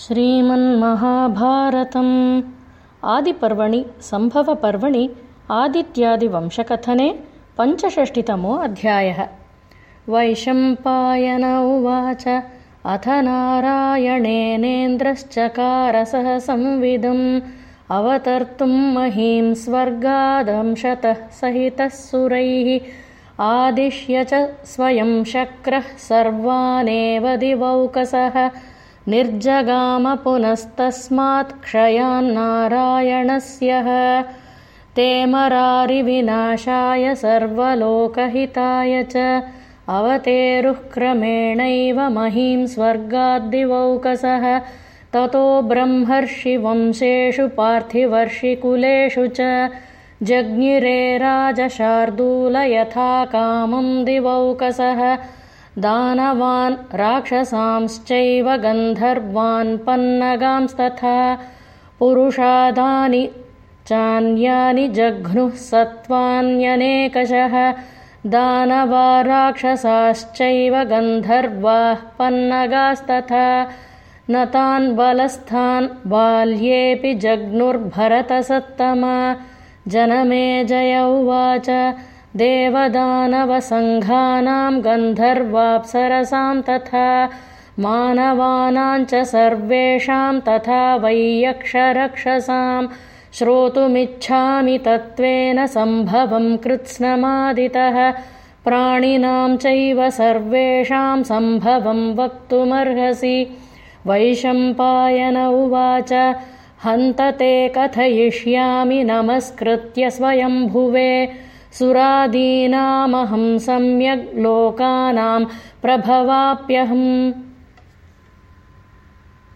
श्रीमन्महाभारतम्। आदिपर्वणि सम्भवपर्वणि आदित्यादिवंशकथने पञ्चषष्टितमो अध्यायः वैशम्पायन उवाच अथ नारायणेनेन्द्रश्चकारसः संविदम् अवतर्तुं महीं स्वर्गादंशतः सहितः सुरैः। आदिश्य च स्वयं शक्रः सर्वानेव दिवौकसः निर्जगाम पुनस्तस्मात् क्षयान्नारायणस्य ते मरारिविनाशाय सर्वलोकहिताय च अवतेरुः क्रमेणैव महीं स्वर्गाद्दिवौकसः। ततो ब्रह्मर्षिवंशेषु पार्थिवर्षिकुलेषु च जज्ञिरे राजशार्दूल यथा कामं दिवौकसः दानवान् राक्षसांश्चैव गन्धर्वान् पन्नगांस्तथा पुरुषादानि चान्यानि जघ्नुः सत्त्वान्यनेकशः दानवा राक्षसाश्चैव गन्धर्वाः पन्नगास्तथा न तान् बलस्थान् बाल्येऽपि जग्नुर्भरतसत्तमा जनमे जय उवाच देवदानवसङ्घानां गन्धर्वाप्सरसां तथा मानवानाञ्च सर्वेषां तथा वैयक्षरक्षसां श्रोतुमिच्छामि तत्त्वेन सम्भवं कृत्स्नमादितः प्राणिनां चैव सर्वेषां सम्भवं वक्तुमर्हसि। वैशम्पायन उवाच हन्त ते कथयिष्यामि नमस्कृत्य स्वयम्भुवे सुरादीनामहं सम्यग् लोकानां प्रभवाप्यहम्